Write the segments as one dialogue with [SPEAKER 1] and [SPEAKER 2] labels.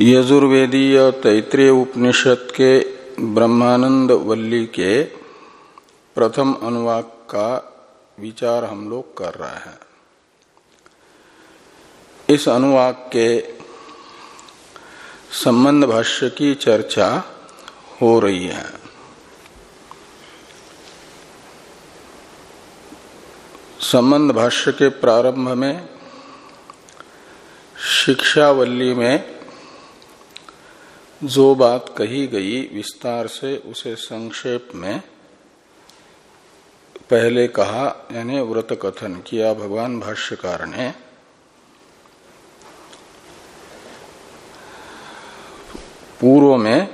[SPEAKER 1] यजुर्वेदीय तैतृय उपनिषद के ब्रह्मानंद वल्ली के प्रथम अनुवाक का विचार हम लोग कर रहे हैं। इस अनुवाक के संबंध भाष्य की चर्चा हो रही है। संबंध भाष्य के प्रारंभ में शिक्षावल्ली में जो बात कही गई विस्तार से, उसे संक्षेप में पहले कहा, यानी व्रत कथन किया भगवान भाष्यकार ने। पूर्व में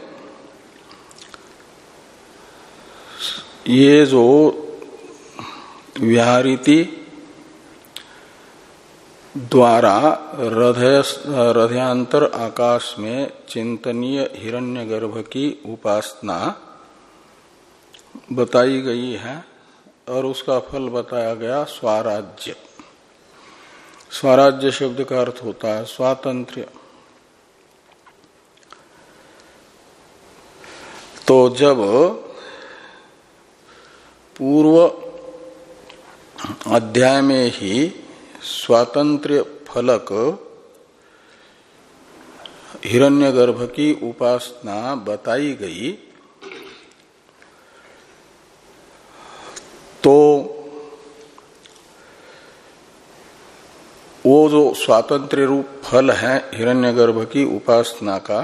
[SPEAKER 1] ये जो व्याहरीति द्वारा हृदयांतर आकाश में चिंतनीय हिरण्यगर्भ की उपासना बताई गई है और उसका फल बताया गया स्वराज्य। स्वराज्य शब्द का अर्थ होता है स्वातंत्र तो जब पूर्व अध्याय में ही स्वातंत्र फलक हिरण्यगर्भ की उपासना बताई गई। तो वो जो स्वातंत्र रूप फल है हिरण्यगर्भ की उपासना का,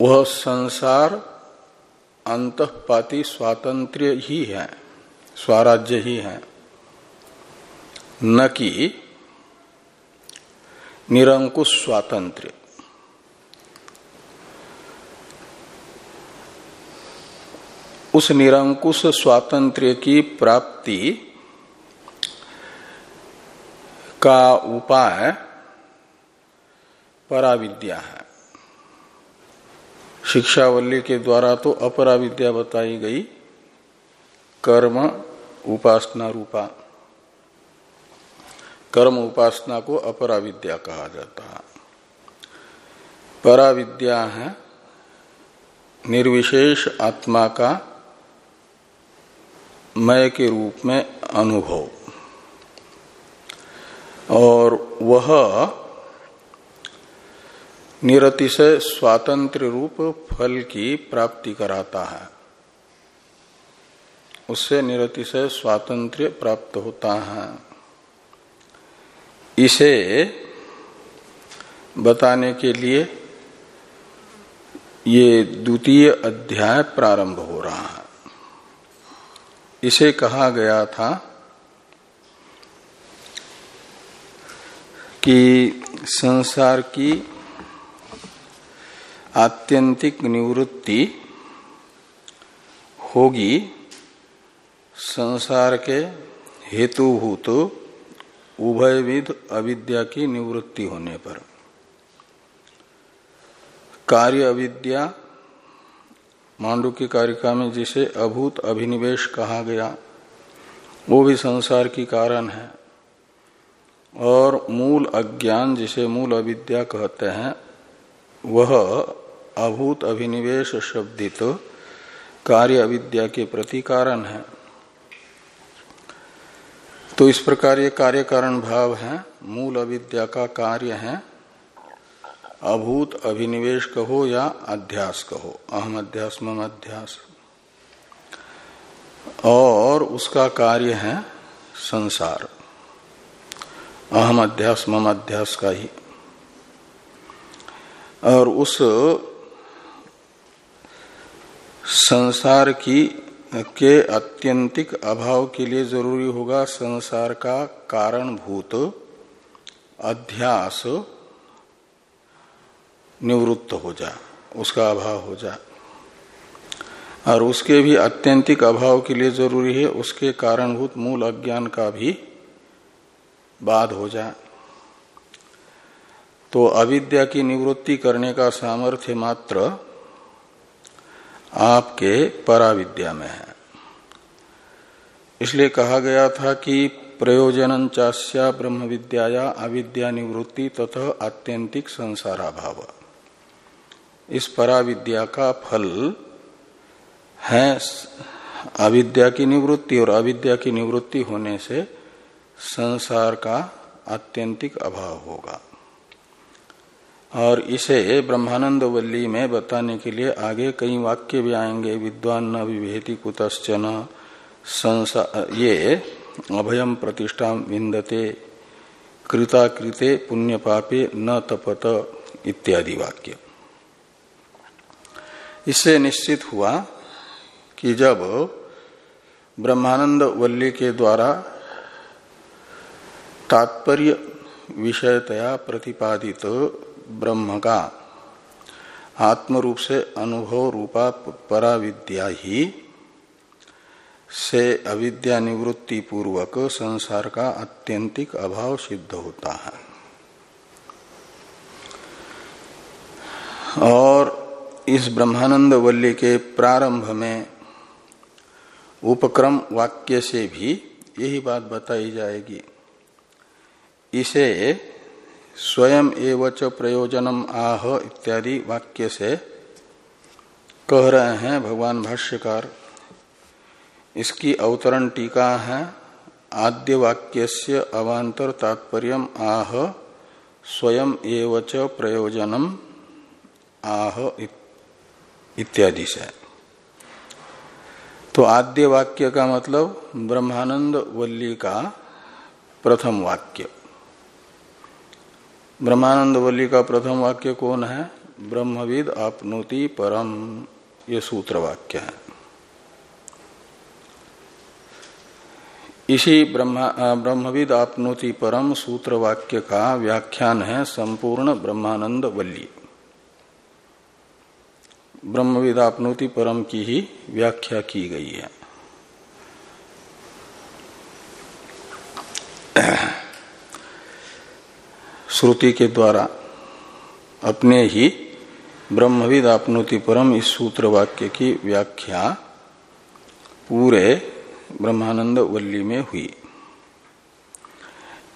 [SPEAKER 1] वह संसार अंतपाती स्वातंत्र ही है, स्वराज्य ही है। न कि निरंकुश स्वातंत्र उस निरंकुश स्वातंत्र्य की प्राप्ति का उपाय पराविद्या है। शिक्षावल्ली के द्वारा तो अपराविद्या बताई गई, कर्म उपासना रूपा। कर्म उपासना को अपराविद्या कहा जाता है। पराविद्या है, निर्विशेष आत्मा का मय के रूप में अनुभव। और वह निरतिशय स्वातंत्र रूप फल की प्राप्ति कराता है। उससे निरतिशय स्वातंत्र प्राप्त होता है। इसे बताने के लिए ये द्वितीय अध्याय प्रारंभ हो रहा है। इसे कहा गया था कि संसार की आत्यंतिक निवृत्ति होगी, संसार के हेतुभूत उभयविध अविद्या की निवृत्ति होने पर। कार्य अविद्या मांडू की कारिका में जिसे अभूत अभिनिवेश कहा गया, वो भी संसार की कारण है। और मूल अज्ञान जिसे मूल अविद्या कहते हैं, वह अभूत अभिनिवेश शब्दित कार्य अविद्या के प्रति कारण है। तो इस प्रकार ये कार्य कारण भाव है, मूल अविद्या का कार्य है, अभूत अभिनिवेश कहो या अध्यास कहो। अहम अध्यास, मम अध्यास। और उसका कार्य है संसार। अहम अध्यास, मम अध्यास का ही। और उस संसार की के अत्यंतिक अभाव के लिए ज़रूरी होगा संसार का कारणभूत अध्यास निवृत्त हो जा, उसका अभाव हो जा। और उसके भी अत्यंतिक अभाव के लिए ज़रूरी है, उसके कारणभूत मूल अज्ञान का भी बाध हो जा। तो अविद्या की निवृत्ति करने का सामर्थ्य मात्र आपके पराविद्या में है। इसलिए कहा गया था कि प्रयोजन चास्या ब्रह्म विद्या अविद्या निवृत्ति तथा आत्यंतिक संसाराभाव। इस पराविद्या का फल है अविद्या की निवृत्ति और अविद्या की निवृत्ति होने से संसार का आत्यंतिक अभाव होगा। और इसे ब्रह्मानंद वल्ली में बताने के लिए आगे कई वाक्य भी आएँगे। विद्वान न विभेति कुतश्चन। ये अभयम प्रतिष्ठा विंदते कृता कृते पुण्य पापे न तपत इत्यादि वाक्य। इससे निश्चित हुआ कि जब ब्रह्मानंद वल्ली के द्वारा तात्पर्य विषयतया प्रतिपादित ब्रह्म का। आत्म रूप से अनुभव रूपा पराविद्या ही से अविद्या निवृत्ति पूर्वक संसार का अत्यंतिक अभाव सिद्ध होता है। और इस ब्रह्मानंद वल्ली के प्रारंभ में उपक्रम वाक्य से भी यही बात बताई जाएगी। इसे स्वयं एवच प्रयोजनम आह इत्यादि वाक्य से कह रहे हैं भगवान भाष्यकार। इसकी अवतरण टीका है, आद्य वाक्य से अवांतर तात्पर्य आह स्वयं एवच प्रयोजनम आह इत्यादि से। तो आद्य वाक्य का मतलब ब्रह्मानंद वल्ली का प्रथम वाक्य। ब्रह्मानंद वल्ली का प्रथम वाक्य कौन है? ब्रह्मविद आपनोति परम। ये सूत्र वाक्य है। इसी ब्रह्मविद आपनोति परम सूत्र वाक्य का व्याख्यान है संपूर्ण ब्रह्मानंद वल्ली। ब्रह्मविद आपनोति परम की ही व्याख्या की गई है। श्रुति के द्वारा अपने ही ब्रह्मविद आपनोति परम इस सूत्र वाक्य की व्याख्या पूरे ब्रह्मानंद वल्ली में हुई।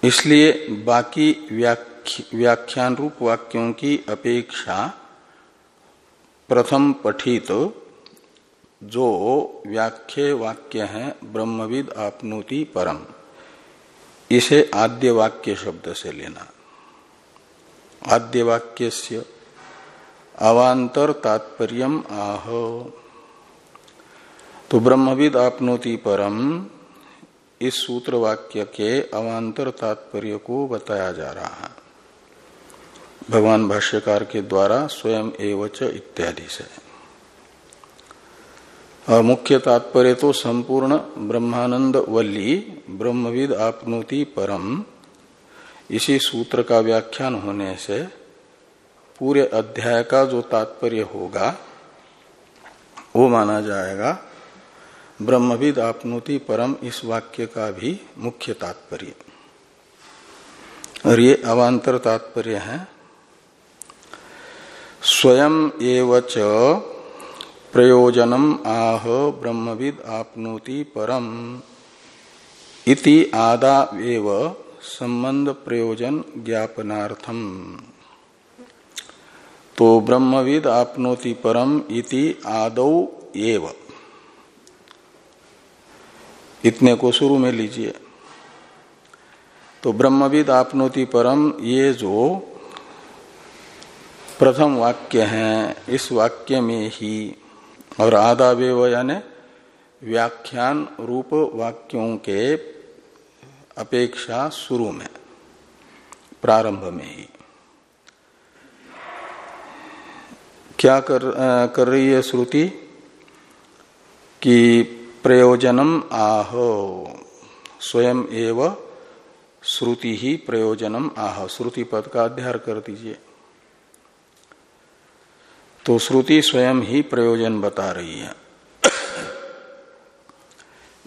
[SPEAKER 1] इसलिए बाकी व्याख्यान रूप वाक्यों की अपेक्षा प्रथम पठित जो व्याख्य वाक्य है, ब्रह्मविद आपनोति परम, इसे आद्य वाक्य शब्द से लेना। आद्य वाक्य अवांतर तात्पर्य आह। तो ब्रह्मविद आपनोति परम इस सूत्र वाक्य के अवांतर तात्पर्य को बताया जा रहा है। भगवान भाष्यकार के द्वारा स्वयं एवच इत्यादि से। और मुख्य तात्पर्य तो संपूर्ण ब्रह्मानंद वल्ली ब्रह्मविद आपनोति परम इसी सूत्र का व्याख्यान होने से पूरे अध्याय का जो तात्पर्य होगा, वो माना जाएगा, ब्रह्मविद आपनोति परम इस वाक्य का भी मुख्य तात्पर्य। और ये अवांतर तात्पर्य है। स्वयं एवच प्रयोजनम आह ब्रह्मविद आपनोति परम इति आदा एव संबंध प्रयोजन ज्ञापनार्थम। तो ब्रह्मविद आपनोति परम इति आदौ एव। इतने को शुरू में लीजिए। तो ब्रह्मविद आपनोति परम ये जो प्रथम वाक्य है, इस वाक्य में ही और आदावेव यानी व्याख्यान रूप वाक्यों के अपेक्षा शुरू में, प्रारंभ में ही। क्या कर कर रही है श्रुति? कि प्रयोजनम आह, स्वयं एव श्रुति ही प्रयोजनम आह। श्रुति पद का अध्ययन कर दीजिए। तो श्रुति स्वयं ही प्रयोजन बता रही है।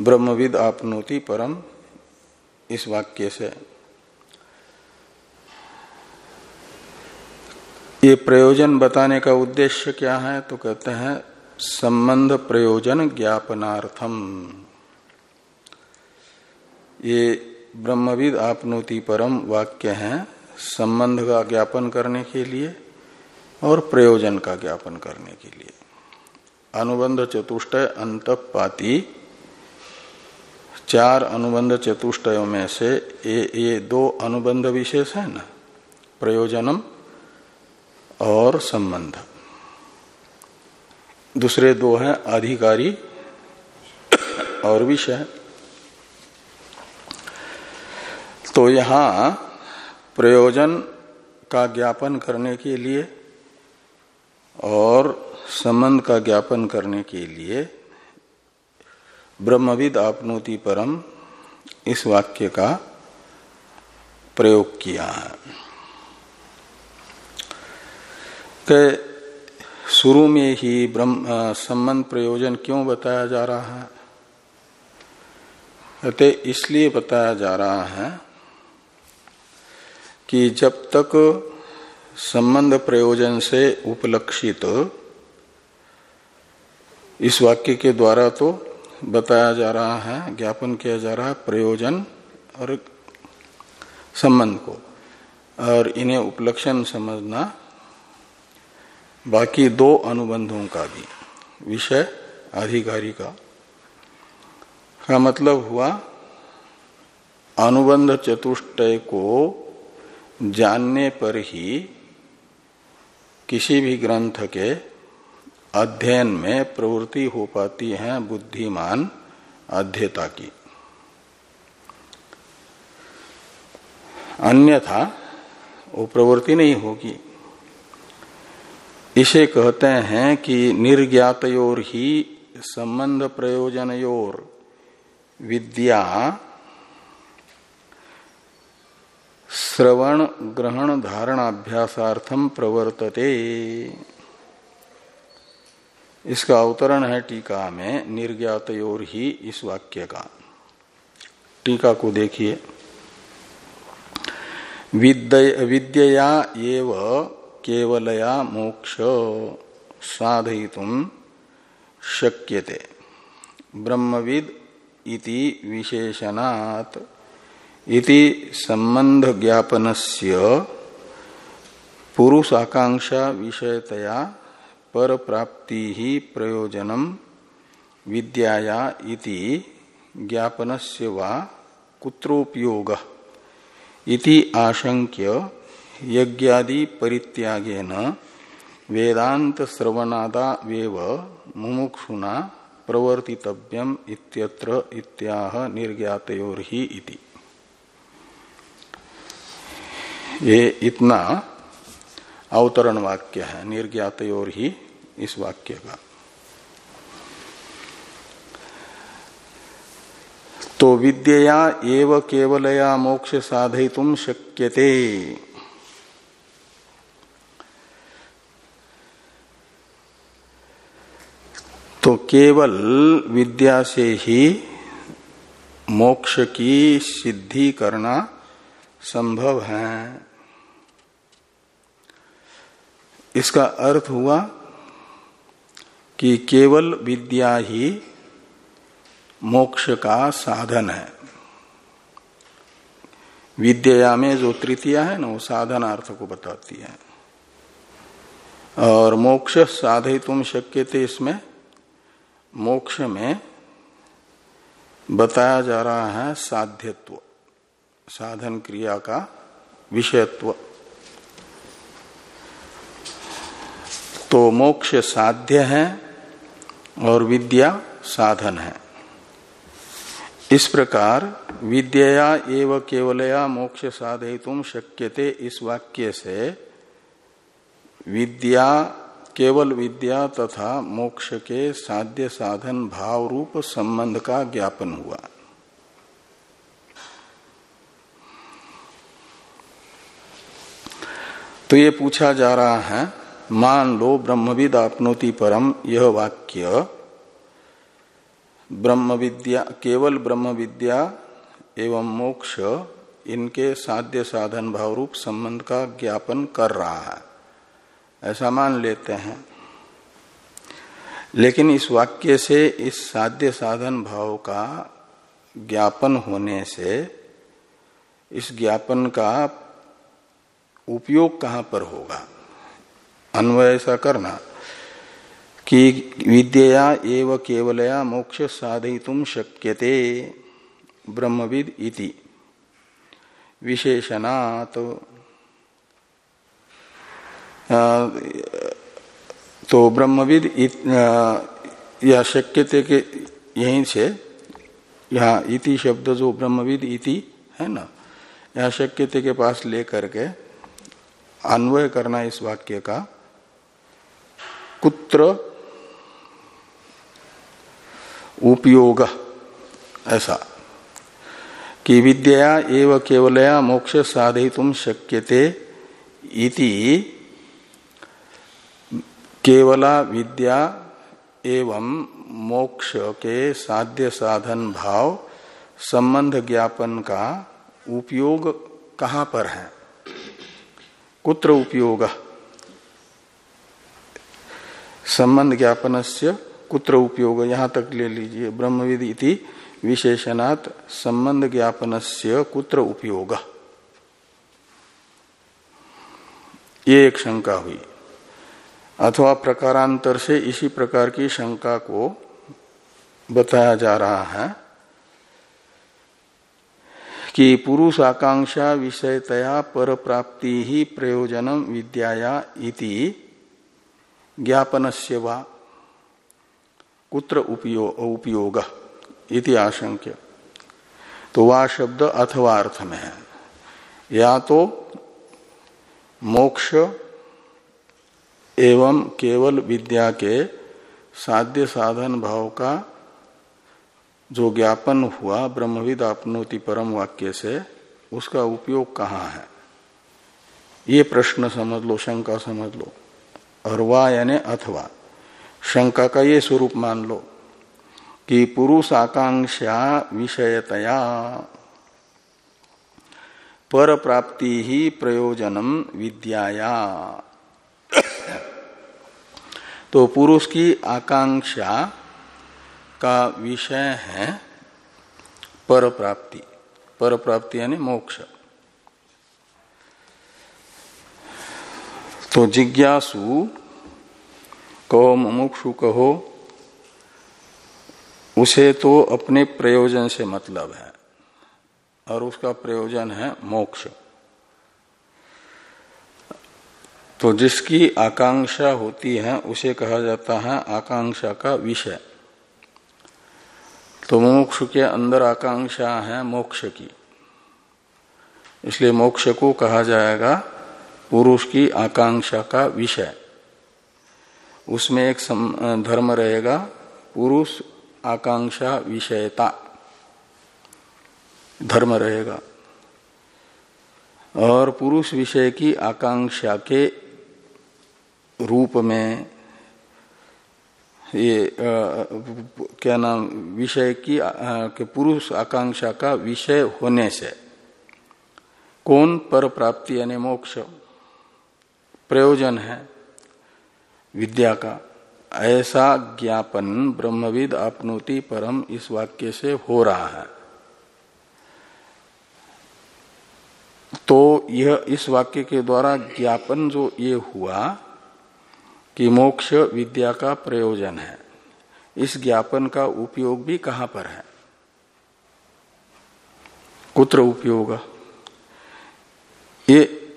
[SPEAKER 1] ब्रह्मविद आपनोति परम इस वाक्य से। ये प्रयोजन बताने का उद्देश्य क्या है? तो कहते हैं, संबंध प्रयोजन ज्ञापनार्थम। ये ब्रह्मविद आपनोति परम वाक्य है, संबंध का ज्ञापन करने के लिए और प्रयोजन का ज्ञापन करने के लिए। अनुबंध चतुष्ट अंतपाती चार अनुबंध चतुष्टयों में से ये, ये दो अनुबंध विशेष है ना? प्रयोजनम और संबंध। दूसरे दो हैं अधिकारी और विषय। तो यहाँ प्रयोजन का ज्ञापन करने के लिए और संबंध का ज्ञापन करने के लिए ब्रह्मविद आपनोति परम, इस वाक्य का प्रयोग किया है। शुरू में ही ब्रह्म संबंध प्रयोजन क्यों बताया जा रहा है? कहते इसलिए बताया जा रहा है कि जब तक संबंध प्रयोजन से उपलक्षित, इस वाक्य के द्वारा तो बताया जा रहा है, ज्ञापन किया जा रहा है प्रयोजन और संबंध को। और इन्हें उपलक्षण समझना। बाकी दो अनुबंधों का भी, विषय, अधिकारी का। का मतलब हुआ, अनुबंध चतुष्टय को जानने पर ही किसी भी ग्रंथ के अध्ययन में प्रवृत्ति हो पाती है बुद्धिमान अध्यता की। अन्यथा वो प्रवृत्ति नहीं होगी। इसे कहते हैं कि निर्ज्ञातयोर ही संबंध प्रयोजन प्रयोजनयोर विद्या श्रवण ग्रहण धारणाभ्यासार्थम प्रवर्तते। इसका अवतरण है टीका में निर्ज्ञातयोर ही इस वाक्य का। टीका को देखिए। विद्या एव केवलया मोक्ष साधयितुम शक्यते। ब्रह्मविद इति विशेषणात्। इति संबंध ज्ञापनस्य पुरुषाकांक्षा विषयतया पर प्राप्ति ही प्रयोजनम विद्याया इति ज्ञापनस्य वा कुत्रोपयोग इति आशंक्य यज्ञादि परित्यागेन वेदांत श्रवणादा वेव मुमुक्षुना प्रवर्तितव्यम इत्यत्र इत्याह निर्ज्ञातयोर ही इति। ये इतना अवतरण वाक्य है। निर्ज्ञातयोर ही इस वाक्य का। तो विद्या एव केवलया मोक्ष साधयितुम शक्यते। तो केवल विद्या से ही मोक्ष की सिद्धि करना संभव है। इसका अर्थ हुआ कि केवल विद्या ही मोक्ष का साधन है। विद्या में जो तृतीया है ना, वो साधन अर्थ को बताती है। और मोक्ष साधे तुम शक्य थे इसमें। मोक्ष में बताया जा रहा है साध्यत्व, साधन क्रिया का विषयत्व। तो मोक्ष साध्य है और विद्या साधन है। इस प्रकार विद्या एवं केवलया मोक्ष साधय तुम शक्यते। इस वाक्य से विद्या, केवल विद्या तथा मोक्ष के साध्य साधन भाव रूप संबंध का ज्ञापन हुआ। तो ये पूछा जा रहा है मान लो ब्रह्मविद आपनोति परम, यह वाक्य। ब्रह्म विद्या केवल ब्रह्म विद्या एवं मोक्ष इनके साध्य साधन भाव रूप संबंध का ज्ञापन कर रहा है। ऐसा मान लेते हैं। लेकिन इस वाक्य से, इस साध्य साधन भाव का ज्ञापन होने से, इस ज्ञापन का उपयोग कहाँ पर होगा? अन्वय ऐसा करना। कि विद्या एव केवलया मोक्ष साधयितुम शक्यते, ब्रह्मविद इति। विशेषणात तो ब्रह्मविद या शक्यते के यहीं से यहाँ इति शब्द जो ब्रह्मविद इति है ना यहाँ शक्यते के पास लेकर के अन्वय करना इस वाक्य का कुत्र उपयोग, ऐसा। कि विद्या एवं केवलया मोक्ष साधयितुम शक्यते इति केवला विद्या एवं मोक्ष के साध्य साधन भाव संबंध ज्ञापन का उपयोग कहाँ पर है? कुत्र उपयोग। संबंध ज्ञापन से कुत्र उपयोग? यहाँ तक ले लीजिए। ब्रह्मविद इति विशेषणात् संबंध ज्ञापन से कुत्र उपयोग? ये एक शंका हुई। अथवा प्रकारांतर से इसी प्रकार की शंका को बताया जा रहा है कि पुरुष आकांक्षा विषयतया पर प्राप्ति ही प्रयोजन विद्याया इति ज्ञापन से वा? कुत्र उपयोग? इति आशंक्य तो वह शब्द अथवा अर्थ में है या तो मोक्ष एवं केवल विद्या के साध्य साधन भाव का जो ज्ञापन हुआ, ब्रह्मविद आपनोति परम वाक्य से, उसका उपयोग कहाँ है? ये प्रश्न समझ लो, शंका समझ लो। और वा यानी अथवा। शंका का ये स्वरूप मान लो कि पुरुष आकांक्षा विषयतया पर प्राप्ति ही प्रयोजनम विद्याया। तो पुरुष की आकांक्षा का विषय है पर प्राप्ति पर प्राप्ति यानी मोक्ष। तो जिज्ञासु, कहो मुमुक्षु कहो, उसे तो अपने प्रयोजन से मतलब है, और उसका प्रयोजन है मोक्ष। तो जिसकी आकांक्षा होती है, उसे कहा जाता है आकांक्षा का विषय। तो मोक्ष के अंदर आकांक्षा है मोक्ष की। इसलिए मोक्ष को कहा जाएगा पुरुष की आकांक्षा का विषय। उसमें एक धर्म रहेगा पुरुष आकांक्षा विषयता। धर्म रहेगा। और पुरुष विषय की आकांक्षा के रूप में ये आ, क्या नाम विषय की के पुरुष आकांक्षा का विषय होने से कौन पर प्राप्ति यानी मोक्ष? प्रयोजन है। विद्या का। ऐसा ज्ञापन ब्रह्मविद आपनोति परम इस वाक्य से हो रहा है। तो यह इस वाक्य के द्वारा ज्ञापन जो ये हुआ कि मोक्ष विद्या का प्रयोजन है। इस ज्ञापन का उपयोग भी कहाँ पर है? कुत्र उपयोग। ये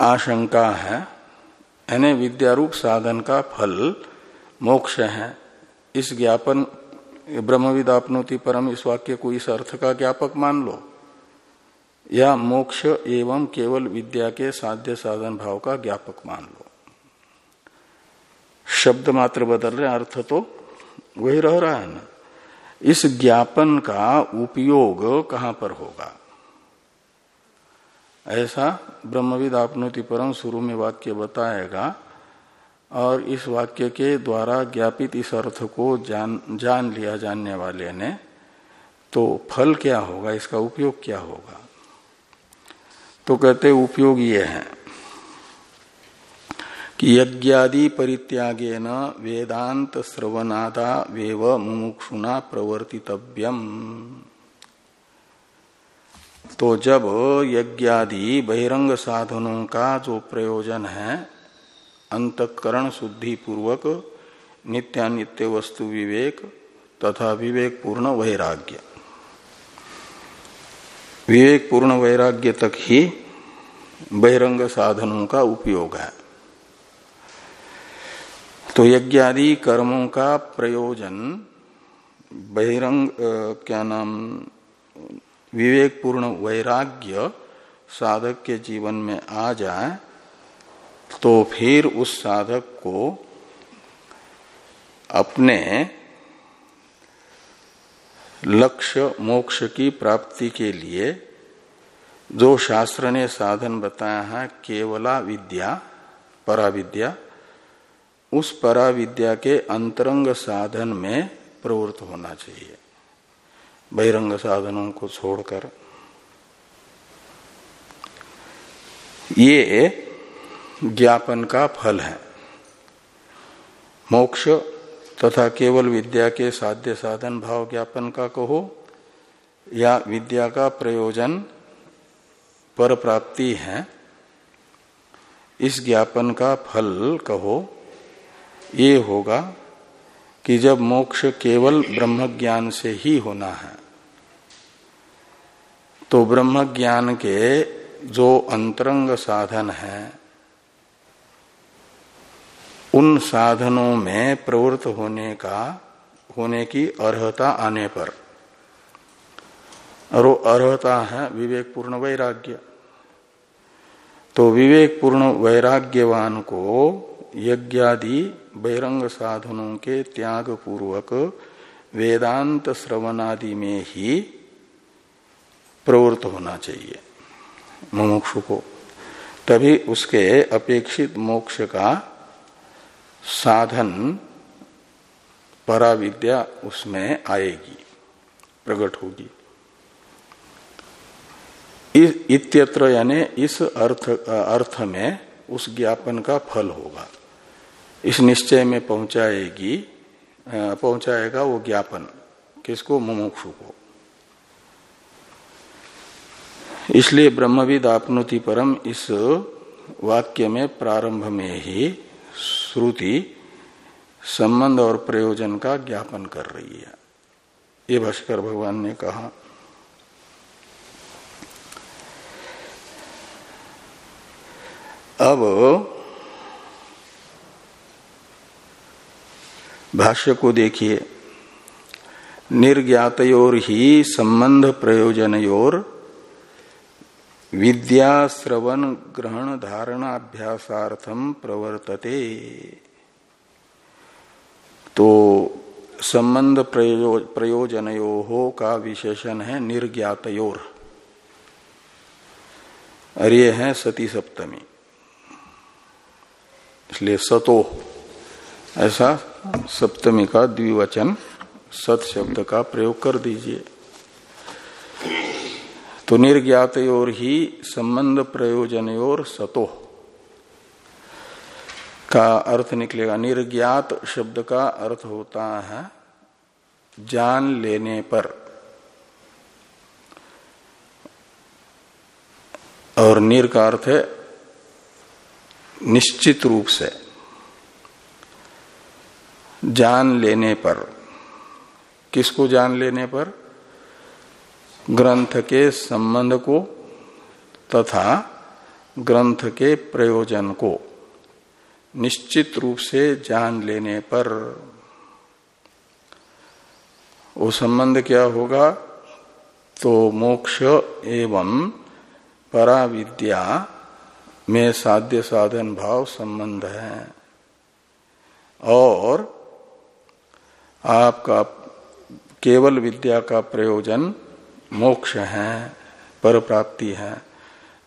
[SPEAKER 1] आशंका है। यानी विद्यारूप साधन का फल, मोक्ष है। इस ज्ञापन ब्रह्मविदापनोति परम इस वाक्य को इस अर्थ का ज्ञापक मान लो। या मोक्ष एवं केवल विद्या के साध्य साधन भाव का ज्ञापक मान लो। शब्द मात्र बदल रहे, अर्थ तो वही रह रहा है ना। इस ज्ञापन का उपयोग कहाँ पर होगा? ऐसा ब्रह्मविद आपनोति परम शुरू में वाक्य बताएगा और इस वाक्य के द्वारा ज्ञापित इस अर्थ को जान जान लिया जानने वाले ने तो फल क्या होगा? इसका उपयोग क्या होगा? तो कहते उपयोग ये है कि यज्ञादि परित्यागे न वेदांत श्रवनादा वेव मुमुक्षुना प्रवर्तितव्यम। तो जब यज्ञादि बहिरंग साधनों का जो प्रयोजन है, अंतकरण शुद्धि पूर्वक नित्यानित्य वस्तु विवेक तथा विवेक पूर्ण वैराग्य। विवेक पूर्ण वैराग्य तक ही बहिरंग साधनों का उपयोग है। तो यज्ञादि कर्मों का प्रयोजन बहिरंग क्या नाम विवेक पूर्ण वैराग्य साधक के जीवन में आ जाए तो फिर उस साधक को अपने लक्ष्य मोक्ष की प्राप्ति के लिए जो शास्त्र ने साधन बताया है, केवला विद्या, पराविद्या, उस पराविद्या के अंतरंग साधन में प्रवृत्त होना चाहिए। बहिरंग साधनों को छोड़कर। ये ज्ञापन का फल है। मोक्ष तथा केवल विद्या के साध्य साधन भाव ज्ञापन का कहो, या विद्या का प्रयोजन पर प्राप्ति है, इस ज्ञापन का फल कहो, ये होगा कि जब मोक्ष केवल ब्रह्म ज्ञान से ही होना है। तो ब्रह्म ज्ञान के जो अंतरंग साधन है, उन साधनों में प्रवृत्त होने का, होने की अर्हता आने पर। और वो अर्हता है विवेक पूर्ण वैराग्य। तो विवेक पूर्ण वैराग्यवान को यज्ञादि बहिरंग साधनों के त्याग पूर्वक वेदांत श्रवणादि में ही प्रवृत्त होना चाहिए, मुमुक्षु को। तभी उसके अपेक्षित मोक्ष का साधन, पराविद्या उसमें आएगी, प्रकट होगी। इत्यत्र यानी इस अर्थ अर्थ में उस ज्ञापन का फल होगा। इस निश्चय में पहुंचाएगी पहुंचाएगा वो ज्ञापन, किसको? मुमुक्षु को। इसलिए ब्रह्मविद आपनोति परम इस वाक्य में प्रारंभ में ही श्रुति, संबंध और प्रयोजन का ज्ञापन कर रही है। ये भाष्कर भगवान ने कहा। अब भाष्य को देखिए। निर्ज्ञातोर ही संबंध प्रयोजनयोर विद्या श्रवण ग्रहण धारणाभ्यासार्थम प्रवर्तते। तो संबंध प्रयोजनयो हो का विशेषण है निर्ज्ञातयोर। और है सती सप्तमी। इसलिए सतो, ऐसा सप्तमी का द्विवचन, सत शब्द का प्रयोग कर दीजिए। तो निर्ज्ञात और ही संबंध प्रयोजन और सतो। का अर्थ निकलेगा, निर्ज्ञात शब्द का अर्थ होता है जान लेने पर। और निर का अर्थ है निश्चित रूप से, जान लेने पर। किसको जान लेने पर? ग्रंथ के संबंध को तथा ग्रंथ के प्रयोजन को निश्चित रूप से जान लेने पर वो संबंध क्या होगा? तो मोक्ष एवं पराविद्या में साध्य साधन भाव संबंध है। और आपका केवल विद्या का प्रयोजन मोक्ष है पर प्राप्ति है,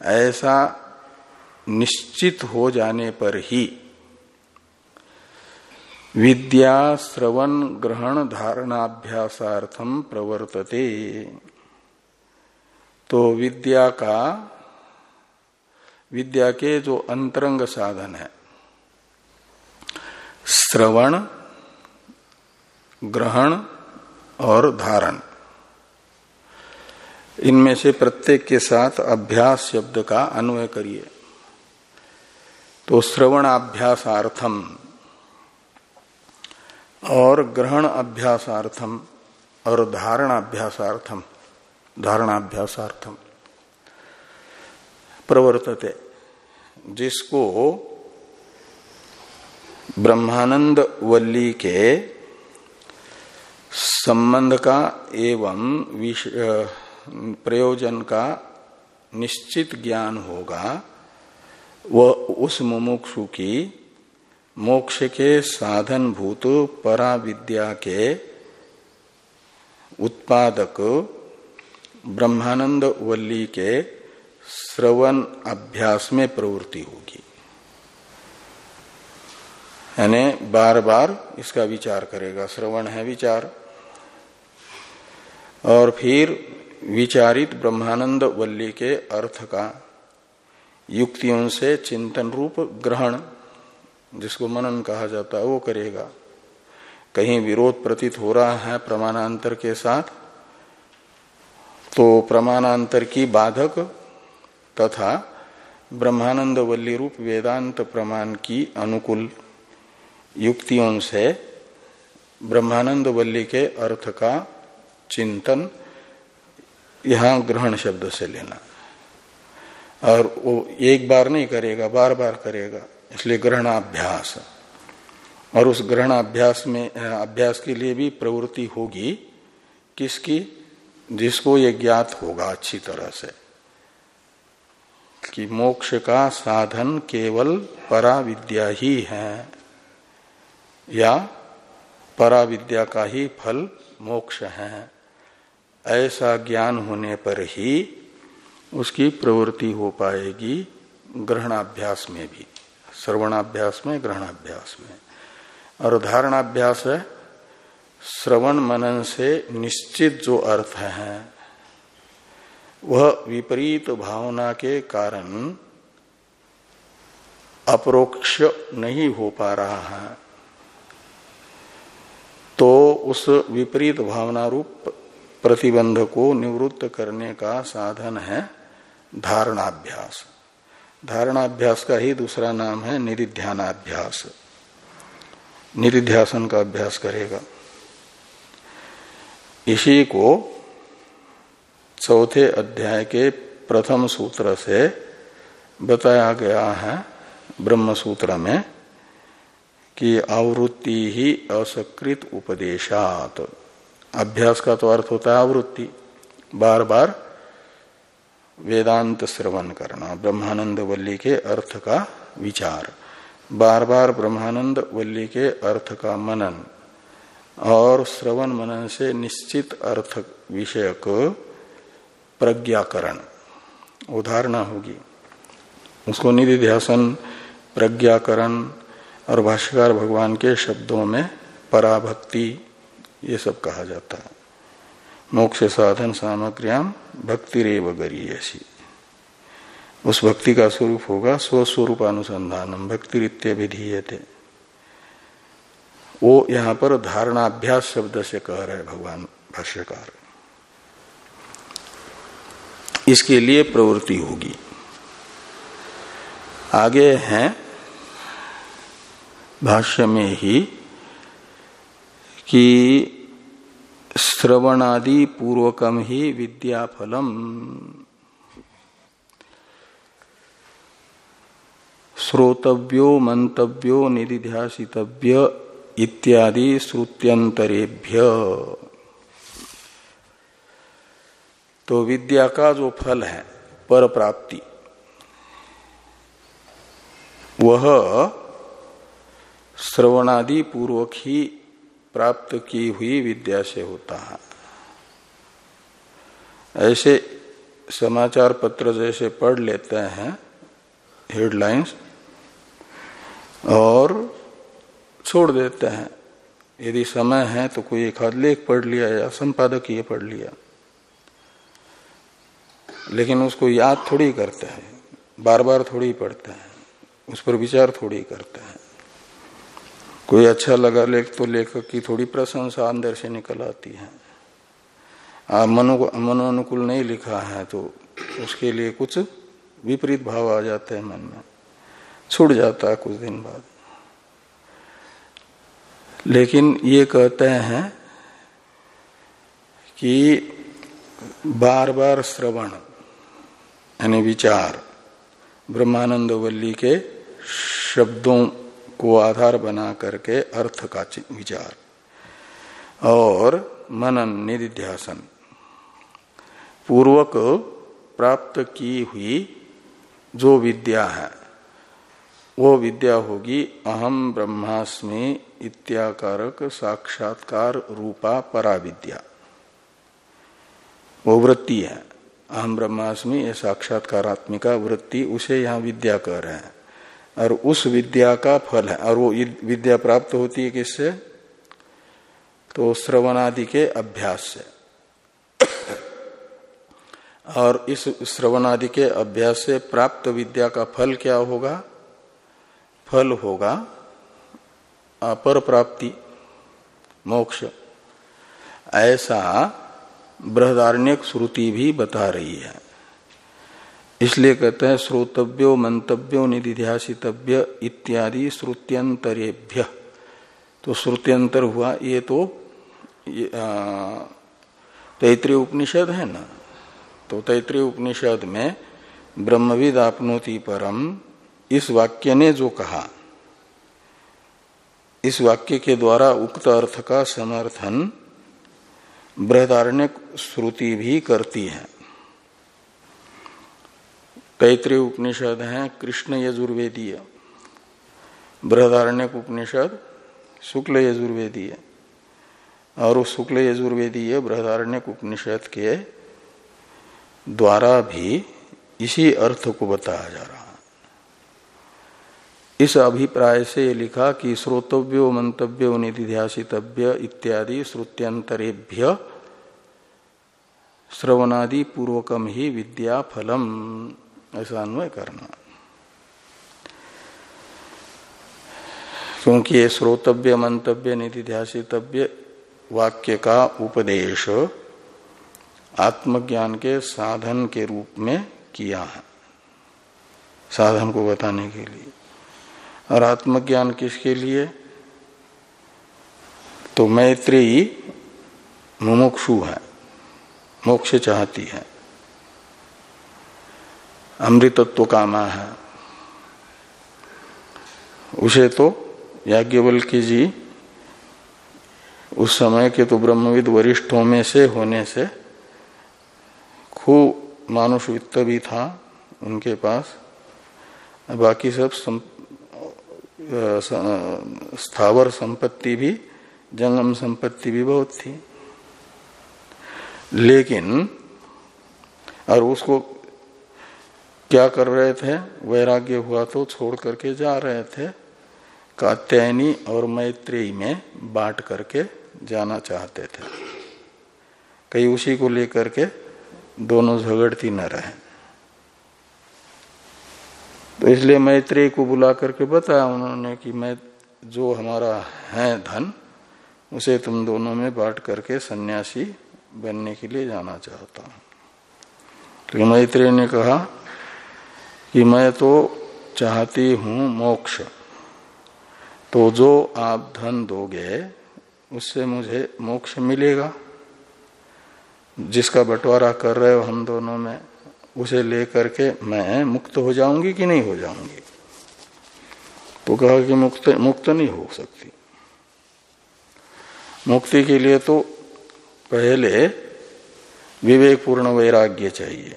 [SPEAKER 1] ऐसा निश्चित हो जाने पर ही विद्या श्रवण ग्रहण धारणाभ्यासार्थम प्रवर्तते। तो विद्या का, विद्या के जो अंतरंग साधन है, श्रवण, ग्रहण और धारण। इनमें से प्रत्येक के साथ अभ्यास शब्द का अन्वय करिए। तो श्रवणाभ्यासार्थम और ग्रहण अभ्यासार्थम और धारणाभ्यासार्थम धारणाभ्यासार्थम प्रवर्तते। जिसको ब्रह्मानंद वल्ली के संबंध का एवं प्रयोजन का निश्चित ज्ञान होगा वह उस मुमुक्षु की मोक्ष के साधन भूत परा विद्या के उत्पादक ब्रह्मानंद वल्ली के श्रवण अभ्यास में प्रवृत्ति होगी। यानी बार बार इसका विचार करेगा, श्रवण है विचार। और फिर विचारित ब्रह्मानंद वल्ली के अर्थ का युक्तियों से चिंतन रूप ग्रहण, जिसको मनन कहा जाता है, वो करेगा। कहीं विरोध प्रतीत हो रहा है प्रमाणांतर के साथ तो प्रमाणांतर की बाधक तथा ब्रह्मानंद वल्ली रूप वेदांत प्रमाण की अनुकूल युक्तियों से ब्रह्मानंद वल्ली के अर्थ का चिंतन यहाँ ग्रहण शब्द से लेना। और वो एक बार नहीं करेगा बार बार करेगा। इसलिए ग्रहणाभ्यास। और उस ग्रहणाभ्यास में, अभ्यास के लिए भी प्रवृत्ति होगी। किसकी? जिसको ये ज्ञात होगा अच्छी तरह से। कि मोक्ष का साधन केवल परा विद्या ही है। या परा विद्या का ही फल मोक्ष है। ऐसा ज्ञान होने पर ही उसकी प्रवृत्ति हो पाएगी ग्रहणाभ्यास में भी। श्रवणाभ्यास में, ग्रहणाभ्यास में। और धारणाभ्यास है, श्रवण मनन से निश्चित जो अर्थ है, वह विपरीत भावना के कारण अप्रोक्ष नहीं हो पा रहा है। तो उस विपरीत भावना रूप प्रतिबंध को निवृत्त करने का साधन है धारणाभ्यास। धारणाभ्यास का ही दूसरा नाम है निरिध्यानाभ्यास निरिध्यासन का अभ्यास करेगा। इसी को चौथे अध्याय के प्रथम सूत्र से बताया गया है ब्रह्म सूत्र में कि आवृत्ति ही असकृत उपदेशात। अभ्यास का तो अर्थ होता है आवृत्ति। बार बार वेदांत श्रवण करना, ब्रह्मानंद वल्ली के अर्थ का विचार। बार बार ब्रह्मानंद वल्ली के अर्थ का मनन और श्रवण मनन से निश्चित अर्थ विषयक प्रज्ञाकरण। उदाहरणा होगी। उसको निधि ध्यासन प्रज्ञाकरण और भाष्यकार भगवान के शब्दों में पराभक्ति ये सब कहा जाता है। मोक्ष साधन सामग्रियाम भक्ति रेव गरी ऐसी। उस भक्ति का स्वरूप होगा स्वस्वरूप अनुसंधानम भक्ति रित्य विधीयते। वो यहाँ पर धारणाभ्यास शब्द से कह रहे भगवान भाष्यकार। इसके लिए प्रवृत्ति होगी। आगे हैं, भाष्य में ही कि श्रवणादि पूर्वकम ही विद्याफलम। श्रोतव्यो मंतव्यो निधिध्यासितव्य इत्यादि श्रुत्यंतरेभ्य तो विद्या का जो फल है पर प्राप्ति वह श्रवणादि पूर्वक ही प्राप्त की हुई विद्या से होता है। ऐसे समाचार पत्र जैसे पढ़ लेते हैं हेडलाइंस और छोड़ देते हैं। यदि समय है तो कोई एक लेख पढ़ लिया या संपादक ये पढ़ लिया। लेकिन उसको याद थोड़ी करते हैं बार बार थोड़ी पढ़ते हैं, उस पर विचार थोड़ी करते हैं। कोई अच्छा लगा लेख तो लेखक की थोड़ी प्रशंसा अंदर से निकल आती है। मनो अनुकूल नहीं लिखा है तो उसके लिए कुछ विपरीत भाव आ जाते हैं मन में। छूट जाता है कुछ दिन बाद। लेकिन ये कहते हैं कि बार बार श्रवण, यानी विचार ब्रह्मानंद वल्ली के शब्दों को आधार बना करके अर्थ का विचार। और मनन निधिध्यासन। पूर्वक प्राप्त की हुई जो विद्या है, वो विद्या होगी अहम ब्रह्मास्मि इत्याकारक साक्षात्कार रूपा परा विद्या वो वृत्ति है। अहम ब्रह्मास्मि, ये साक्षात्कारात्मिका वृत्ति, उसे यहाँ विद्या कह रहे हैं। और उस विद्या का फल है। और वो विद्या प्राप्त होती है किससे? तो श्रवणादि के अभ्यास से। और इस श्रवणादि के अभ्यास से प्राप्त विद्या का फल क्या होगा? फल होगा अपर प्राप्ति, मोक्ष। ऐसा बृहदारण्यक श्रुति भी बता रही है। इसलिए कहते हैं श्रोतव्यो मंतव्यो निधिध्यासितव्य इत्यादि श्रुत्यंतरेभ्य। तो श्रुत्यंतर हुआ, ये तो तैतृय उपनिषद है ना? तो तैतृय उपनिषद में ब्रह्मविद आपनोति परम, इस वाक्य ने जो कहा, इस वाक्य के द्वारा उक्त अर्थ का समर्थन बृहदारण्य श्रुति भी करती है। तैतृय उपनिषद है, कृष्ण यजुर्वेदीय बृहदारण्य उपनिषद शुक्ल यजुर्वेदीय और उस शुक्ल यजुर्वेदीय बृहदारण्य उपनिषद के द्वारा भी इसी अर्थ को बताया जा रहा इस अभिप्राय से ये लिखा कि श्रोतव्यो, मंतव्यो, निधिध्यासितव्य इत्यादि श्रुत्यंतरेभ्य श्रवणादि पूर्वकम ही विद्या फलम ऐसा अन्वय करना। क्योंकि ये श्रोतव्य, मंतव्य, निधिध्यासितव्य वाक्य का उपदेश आत्मज्ञान के साधन के रूप में किया है, साधन को बताने के लिए। और आत्मज्ञान किसके लिए? तो मैत्री मुमुक्षु है, मोक्ष चाहती है। अमृतत्व कामा है। उसे तो याज्ञवल्क्य जी उस समय के तो ब्रह्मविद वरिष्ठों में से होने से खूब मानुष वित्त भी था उनके पास। बाकी सब सम, स्थावर संपत्ति भी जंगम संपत्ति भी बहुत थी। लेकिन और उसको क्या कर रहे थे? वैराग्य हुआ तो छोड़ करके जा रहे थे। कात्यायनी और मैत्रेयी में बांट करके जाना चाहते थे। कई उसी को लेकर के दोनों झगड़ती न रहे। तो इसलिए मैत्रेय को बुला करके बताया उन्होंने कि मैं, जो हमारा है धन, उसे तुम दोनों में बांट करके सन्यासी बनने के लिए जाना चाहता हूँ। तो मैत्रेय ने कहा कि मैं तो चाहती हूँ मोक्ष। तो जो आप धन दोगे, उससे मुझे मोक्ष मिलेगा। जिसका बंटवारा कर रहे हो हम दोनों में, उसे लेकर के मैं मुक्त हो जाऊँगी कि नहीं हो जाऊँगी? तो कहा कि मुक्त मुक्त नहीं हो सकती। मुक्ति के लिए तो पहले विवेक पूर्ण वैराग्य चाहिए।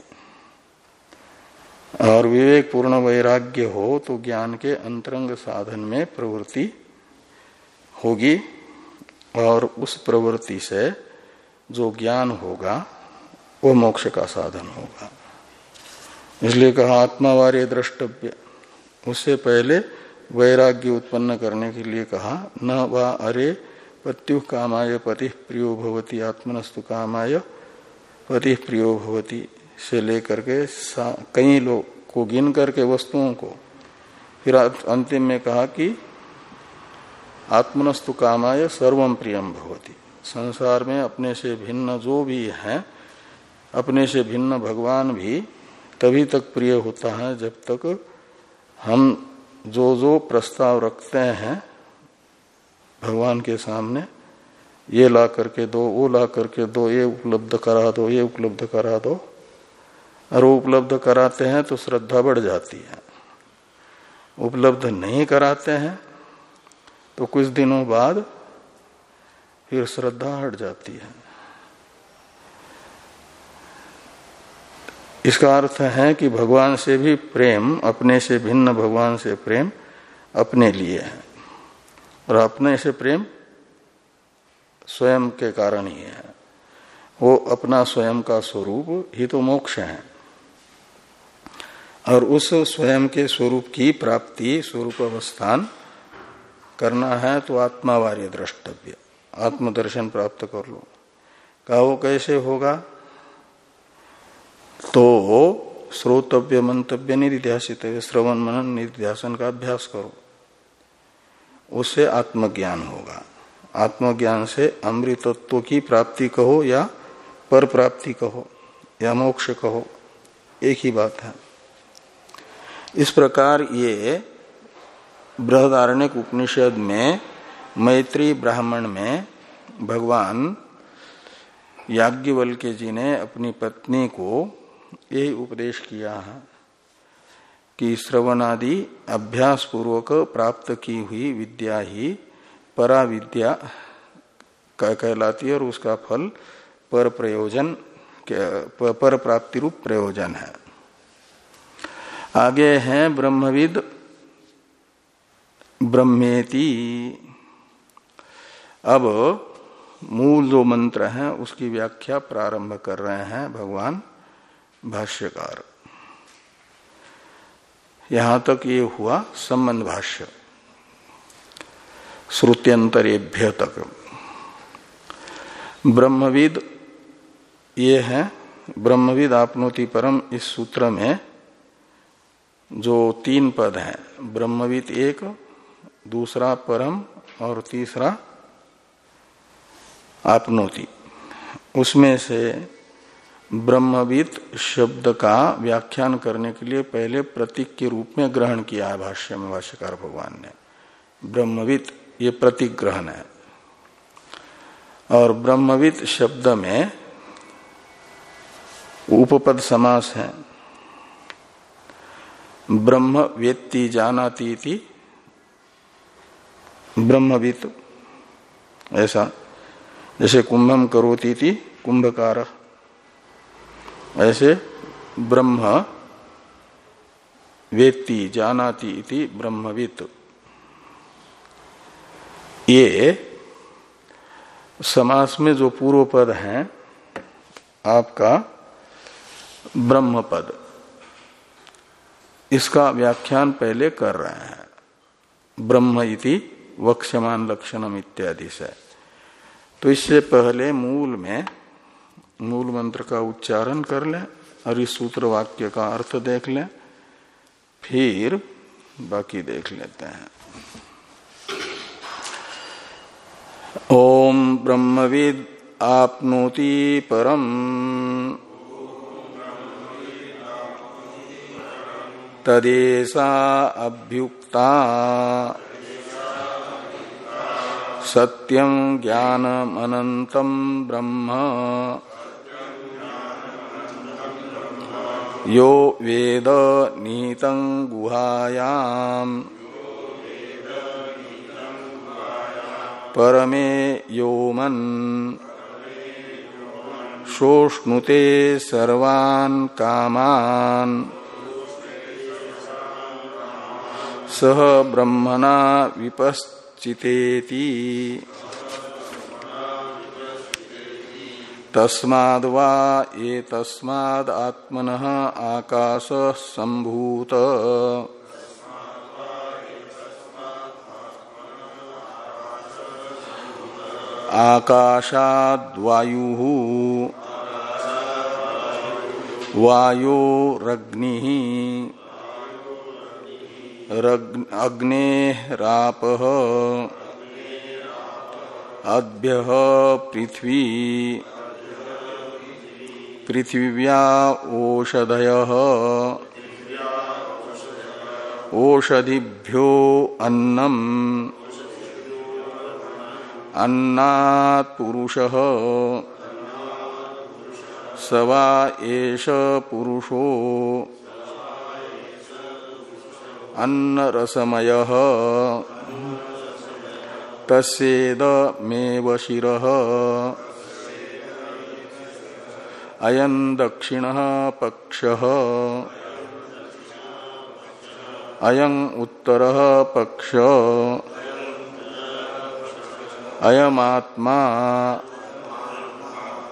[SPEAKER 1] और विवेक पूर्ण वैराग्य हो तो ज्ञान के अंतरंग साधन में प्रवृत्ति होगी और उस प्रवृत्ति से जो ज्ञान होगा, वो मोक्ष का साधन होगा। इसलिए कहा, आत्मावार्य द्रष्टव्य। उससे पहले वैराग्य उत्पन्न करने के लिए कहा, न वा अरे पत्यु कामाय पति प्रियो भवती, आत्मनस्तु कामाय पति प्रियो भवती। से लेकर के कई लोग को गिन करके वस्तुओं को। फिर अंतिम में कहा कि आत्मनस्तु कामाय सर्वम प्रियम भवती। संसार में अपने से भिन्न जो भी है, अपने से भिन्न भगवान भी तभी तक प्रिय होता है जब तक हम जो जो प्रस्ताव रखते हैं, भगवान के सामने, ये ला करके दो, वो ला करके दो, ये उपलब्ध करा दो, ये उपलब्ध करा दो और उपलब्ध कराते हैं तो श्रद्धा बढ़ जाती है। उपलब्ध नहीं कराते हैं तो कुछ दिनों बाद फिर श्रद्धा हट जाती है। इसका अर्थ है कि भगवान से भी प्रेम, अपने से भिन्न भगवान से प्रेम अपने लिए है और अपने से प्रेम स्वयं के कारण ही है। वो अपना स्वयं का स्वरूप, ही तो मोक्ष है। और उस स्वयं के स्वरूप की प्राप्ति, स्वरूप अवस्थान करना है तो आत्मावार्य द्रष्टव्य। आत्मदर्शन प्राप्त कर लो। कहा वो कैसे होगा? तो श्रोतव्य, मंतव्य निधिध्यासित श्रवण, मनन निधिध्यासन का अभ्यास करो। उससे आत्मज्ञान होगा। आत्मज्ञान से अमृतत्व की प्राप्ति कहो या पर प्राप्ति कहो या मोक्ष कहो। एक ही बात है। इस प्रकार ये बृहदारण्यक उपनिषद में, मैत्री ब्राह्मण में, भगवान याज्ञवल्क्य जी ने अपनी पत्नी को यही उपदेश किया है कि श्रवणादि अभ्यास पूर्वक प्राप्त की हुई विद्या ही परा विद्या कहलाती है और उसका फल पर प्रयोजन पर प्राप्ति रूप प्रयोजन है। आगे है ब्रह्मविद। ब्रह्मेति। अब मूल जो मंत्र है, उसकी व्याख्या प्रारंभ कर रहे हैं भगवान भाष्यकार। यहाँ तक ये हुआ संबंध भाष्य। श्रुत्यंतरेभ्य तक। ब्रह्मविद, ये है ब्रह्मविद आपनोति परम इस सूत्र में जो तीन पद हैं, ब्रह्मविद एक, दूसरा परम और तीसरा आपनोति उसमें से ब्रह्मविद शब्द का व्याख्यान करने के लिए पहले प्रतीक के रूप में ग्रहण किया है भाष्य में भाष्यकार भगवान ने। ब्रह्मविद ये प्रतीक ग्रहण है। और ब्रह्मविद शब्द में उपपद समास है। ब्रह्म व्यक्ति जानाती थी ब्रह्मविद ऐसा। जैसे कुंभम करोती थी कुंभकार। ऐसे ब्रह्म वेत्ति जानाती इति ब्रह्मविद ये समास में जो पूर्व पद है, आपका ब्रह्म पद इसका व्याख्यान पहले कर रहे हैं। ब्रह्म इति वक्षमान लक्षणम इत्यादि से। तो इससे पहले मूल में, मूल मंत्र का उच्चारण कर लें और इस सूत्र वाक्य का अर्थ देख लें। फिर बाकी देख लेते हैं। ओम ब्रह्मविद आपनोति परम। तदेशा अभ्युक्ता। सत्यं ज्ञानमनन्तं ब्रह्म। यो वेद नीतं गुहायाम् परमे योमन्। शोष्णुते सर्वान् कामान्। सह ब्रह्मणा विपश्चितेति। तस्माद्वा ये तस्माद् आत्मनः आकाश संभूत आकाशाद्वायु। वायोरग्नि। अग्ने राप अद्य पृथ्वी। पृथिव्या ओषधिभ्यो अन्नम। अन्नात् पुरुषः। सवा एष पुरुषो। अन्न रसमय तस्ेदमेव शिर। अयं दक्षिण पक्ष। अयं उत्तर पक्ष। अयमात्मा।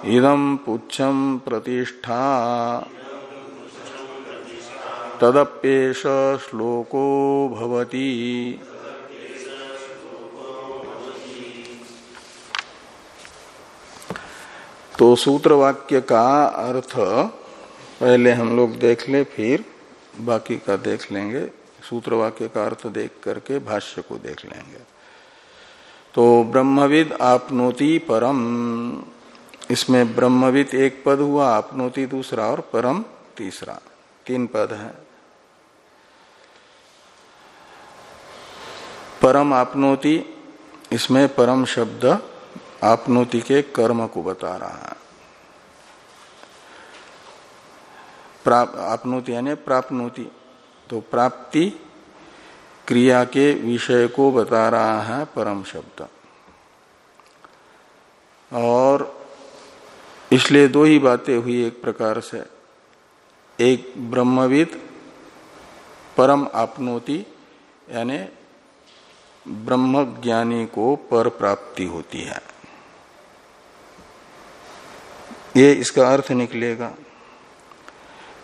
[SPEAKER 1] इदम पुच्छम प्रतिष्ठा। तदप्येष श्लोको भवति। तो सूत्र वाक्य का अर्थ, पहले हम लोग देख ले, फिर बाकी का देख लेंगे। सूत्र वाक्य का अर्थ देख करके भाष्य को देख लेंगे। तो ब्रह्मविद आपनोति परम। इसमें ब्रह्मविद एक पद हुआ, आपनोति दूसरा और परम तीसरा। तीन पद है। परम आपनोति, इसमें परम शब्द आपनोति के कर्म को बता रहा है। आपनोति यानी प्राप्नोति। तो प्राप्ति क्रिया के विषय को बता रहा है परम शब्द। और इसलिए दो ही बातें हुई एक प्रकार से। एक ब्रह्मविद, परम आपनोति, यानी ब्रह्म ज्ञानी को पर प्राप्ति होती है। ये इसका अर्थ निकलेगा।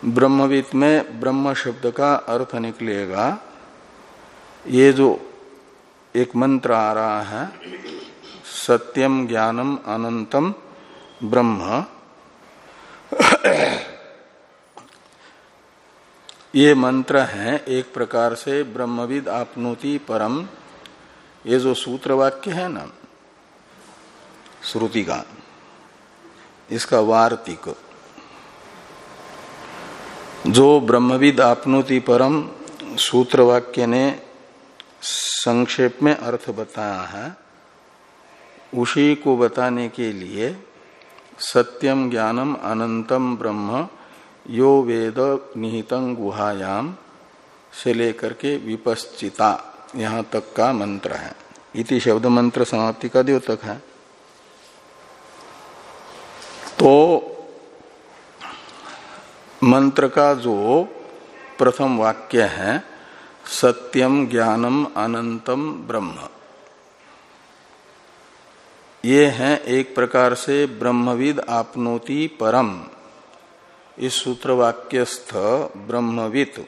[SPEAKER 1] ब्रह्मविद में ब्रह्म शब्द का अर्थ निकलेगा। ये जो एक मंत्र आ रहा है, सत्यम ज्ञानम अनंतम ब्रह्म। ये मंत्र है एक प्रकार से ब्रह्मविद आपनोति परम ये जो सूत्र वाक्य है ना, श्रुति का, इसका वार्तिक। जो ब्रह्मविद आपनोति परम सूत्र वाक्य ने संक्षेप में अर्थ बताया है, उसी को बताने के लिए सत्यम ज्ञानम अनंतम ब्रह्म यो वेद निहितं गुहायाम से लेकर के विपश्चिता। यहाँ तक का मंत्र है। इति शब्द मंत्र समाप्ति का द्योतक है। तो मंत्र का जो प्रथम वाक्य है, सत्यम ज्ञानम अनंतम ब्रह्म। ये है एक प्रकार से ब्रह्मविद आपनोति परम। इस सूत्र वाक्यस्थ ब्रह्मविद।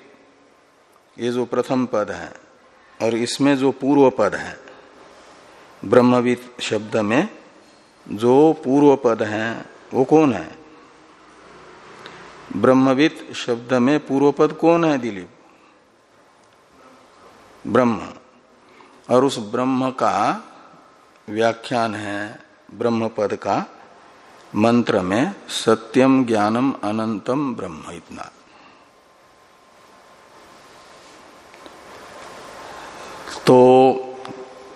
[SPEAKER 1] ये जो प्रथम पद है। और इसमें जो पूर्व पद है, ब्रह्मविद शब्द में जो पूर्व पद है, वो कौन है? ब्रह्मविद शब्द में पूर्व पद कौन है, दिलीप? ब्रह्म। और उस ब्रह्म का व्याख्यान है ब्रह्म पद का मंत्र में सत्यम ज्ञानम अनंतम ब्रह्म इतना। तो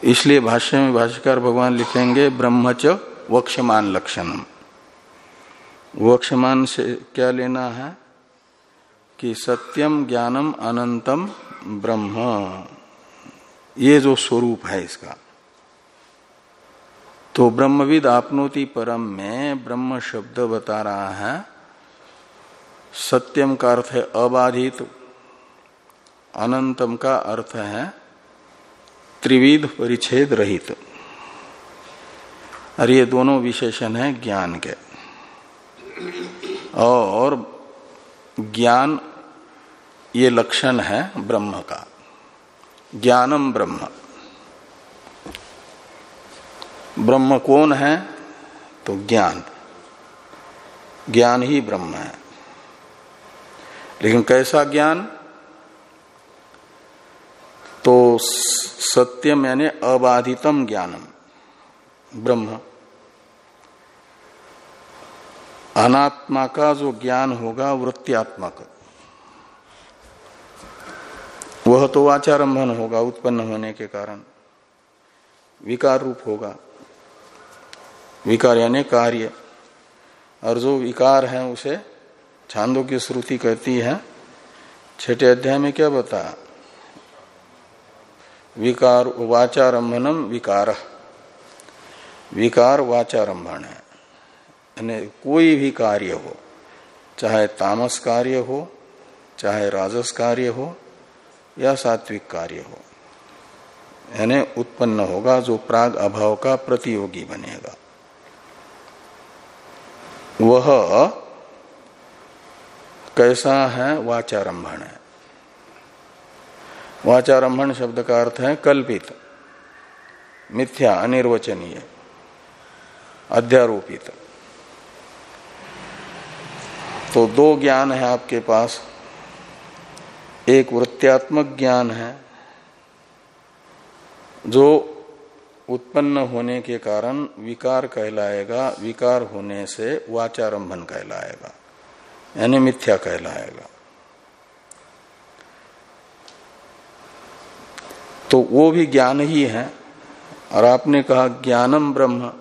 [SPEAKER 1] इसलिए भाष्य में भाष्यकार भगवान लिखेंगे, ब्रह्मच वक्षमान लक्षणम। वक्षमान से क्या लेना है? कि सत्यम ज्ञानम अनंतम ब्रह्म। ये जो स्वरूप है इसका। तो ब्रह्मविद आपनोति परम में ब्रह्म शब्द बता रहा है, सत्यम का अर्थ है अबाधित, अनंतम का अर्थ है त्रिविध परिच्छेद रहित। और ये दोनों विशेषण है ज्ञान के। और ज्ञान ये लक्षण है ब्रह्म का। ज्ञानम ब्रह्म। ब्रह्म कौन है? तो ज्ञान। ज्ञान ही ब्रह्म है। लेकिन कैसा ज्ञान? तो सत्यम यानी अबाधितम ज्ञानम। ब्रह्म। अनात्मा का जो ज्ञान होगा, वृत्त्यात्मक। वह तो आचारंभन होगा, उत्पन्न होने के कारण। विकार रूप होगा। विकार यानी कार्य। और जो विकार है, उसे छांदों की श्रुति कहती है। छठे अध्याय में क्या बता विकार वाचारंभनम विकार। विकार वाचारंभन है। यानी कोई भी कार्य हो, चाहे तामस कार्य हो, चाहे राजस कार्य हो, या सात्विक कार्य हो, यानी उत्पन्न होगा जो प्राग अभाव का प्रतियोगी बनेगा। वह कैसा है? वाचारंभण है। वाचारंभण शब्द का अर्थ है कल्पित, मिथ्या, अनिर्वचनीय, अध्यारोपित। तो दो ज्ञान है आपके पास। एक वृत्त्यात्मक ज्ञान है, जो उत्पन्न होने के कारण विकार कहलाएगा, विकार होने से वाचारंभन कहलाएगा, यानी मिथ्या कहलाएगा। तो वो भी ज्ञान ही है। और आपने कहा ज्ञानम ब्रह्म।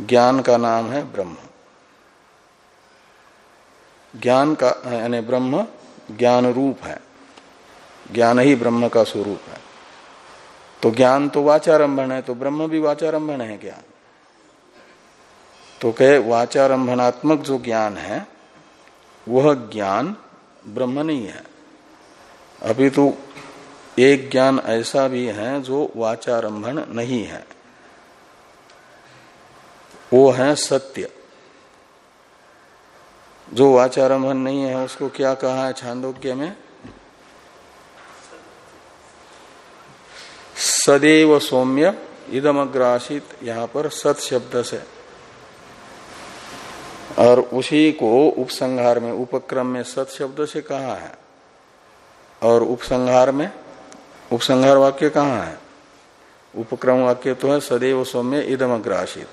[SPEAKER 1] ज्ञान का नाम है ब्रह्म। ज्ञान का, यानी ब्रह्म ज्ञान रूप है। ज्ञान ही ब्रह्म का स्वरूप है। तो ज्ञान तो वाचारंभन है तो ब्रह्म भी वाचारंभन है ज्ञान। तो कहे वाचारंभनात्मक जो ज्ञान है, वह ज्ञान ब्रह्म नहीं है। अभी तो एक ज्ञान ऐसा भी है जो वाचारंभन नहीं है। वो है सत्य। जो वाचारंभन नहीं है, उसको क्या कहा है छांदोग्य में? सदैव सौम्य इदम इदमग्रासित, यहाँ पर सत शब्द से। और उसी को उपसंहार में, उपक्रम में सत शब्द से कहा है। और उपसंहार में उपसंहार वाक्य कहाँ है? उपक्रम वाक्य तो है, सदैव सौम्य इदम इदमग्रासित।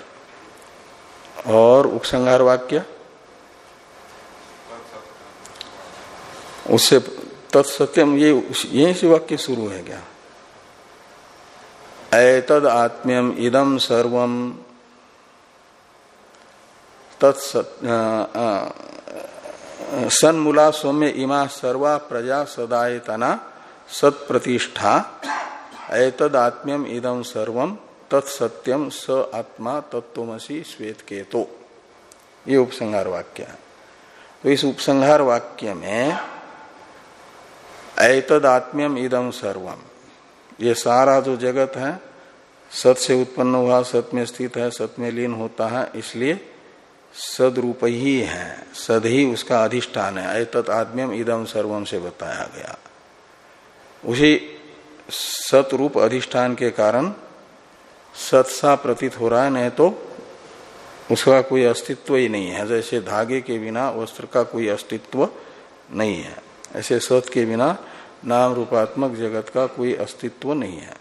[SPEAKER 1] और उपसंहार वाक्य? उससे तत्सत्यम, ये यही से वाक्य शुरू है क्या? एतद आत्म्यम इदम सर्वम। सन्मूला सौम्य इमा सर्वा प्रजा सदायतना। सत प्रतिष्ठा एतद आत्म्यम इदम सर्वम तत्सत्यम स आत्मा तत्वसी श्वेत के तो ये उपसंहार वाक्य है। तो इस उपसंहार वाक्य में ऐतद आत्म्यम इदम सर्वम ये सारा जो जगत है, सत से उत्पन्न हुआ, सत में स्थित है, सत में लीन होता है, इसलिए सदरूप ही है, सद ही उसका अधिष्ठान है ऐतत आत्म्यम इदम सर्वम से बताया गया। उसी सतरूप अधिष्ठान के कारण सत्सा प्रतीत हो रहा है, नहीं तो उसका कोई अस्तित्व ही नहीं है। जैसे धागे के बिना वस्त्र का कोई अस्तित्व नहीं है, ऐसे सत के बिना नाम रूपात्मक जगत का कोई अस्तित्व नहीं है।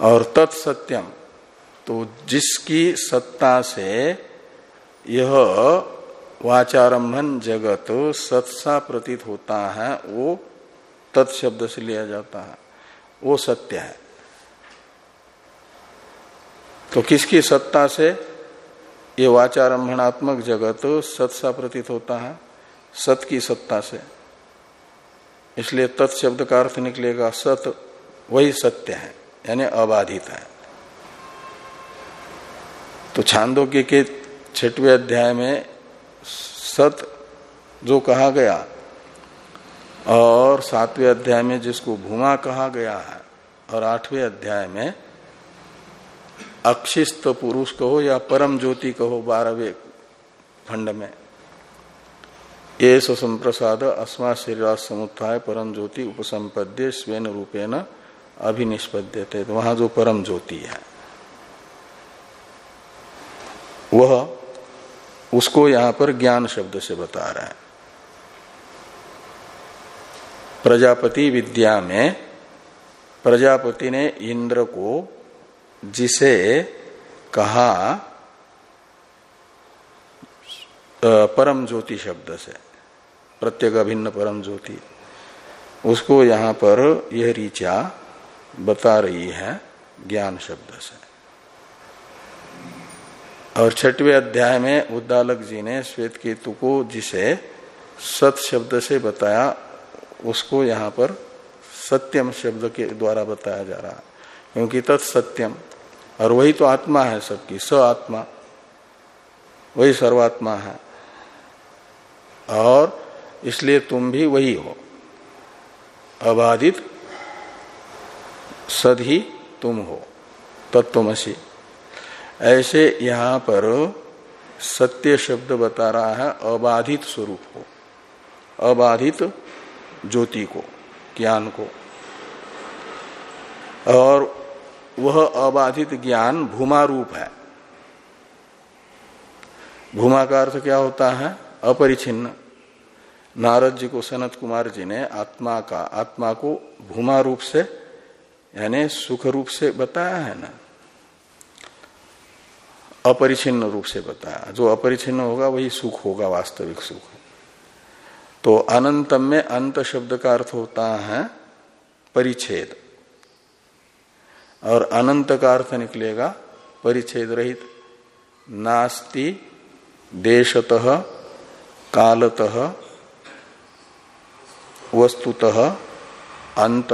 [SPEAKER 1] और तत्सत्यम तो जिसकी सत्ता से यह वाचारंभन जगत सत्सा प्रतीत होता है, वो तत्शब्द से लिया जाता है। वो सत्य है। तो किसकी सत्ता से? ये वाचारंभनात्मक जगत सत्सा प्रतीत होता है, सत की सत्ता से। इसलिए तत्शब्द का अर्थ निकलेगा, सत वही सत्य है, यानी अबाधित है। तो छांदोग्य के छठवें अध्याय में सत जो कहा गया और सातवें अध्याय में जिसको भूमा कहा गया है, और आठवें अध्याय में अक्षिस्त पुरुष कहो या परम ज्योति कहो बारहवें खंड में। ये संप्रसाद अस्मा शरीर समुत्थाय परम ज्योति उपसंपद्य स्वेन रूपेण अभिनिष्पद्य थे तो वहाँ जो परम ज्योति है, वह उसको यहाँ पर ज्ञान शब्द से बता रहा है। प्रजापति विद्या में प्रजापति ने इंद्र को जिसे कहा परम ज्योति शब्द से, प्रत्येक अभिन्न परम ज्योति, उसको यहाँ पर यह ऋचा बता रही है ज्ञान शब्द से। और छठवें अध्याय में उद्दालक जी ने श्वेत केतु को जिसे सत शब्द से बताया उसको यहाँ पर सत्यम शब्द के द्वारा बताया जा रहा है। क्योंकि तत्सत्यम और वही तो आत्मा है सबकी, स आत्मा, वही सर्वात्मा है। और इसलिए तुम भी वही हो। अबाधित सद ही तुम हो तत्वमसी ऐसे यहाँ पर सत्य शब्द बता रहा है, अबाधित स्वरूप को। अबाधित ज्योति को, ज्ञान को। और वह अबाधित ज्ञान भूमा रूप है। भूमा का अर्थ क्या होता है? अपरिचिन्न। नारद जी को, सनत कुमार जी ने आत्मा का, आत्मा को भूमा रूप से, यानी सुख रूप से बताया है ना? अपरिचिन्न रूप से बताया। जो अपरिचिन्न होगा, वही सुख होगा, वास्तविक सुख। तो अनंतम में अंत शब्द का अर्थ होता है परिच्छेद। और अनंत का अर्थ निकलेगा परिच्छेद रहित। नास्ति, देशतः, कालतः, वस्तुतः अंत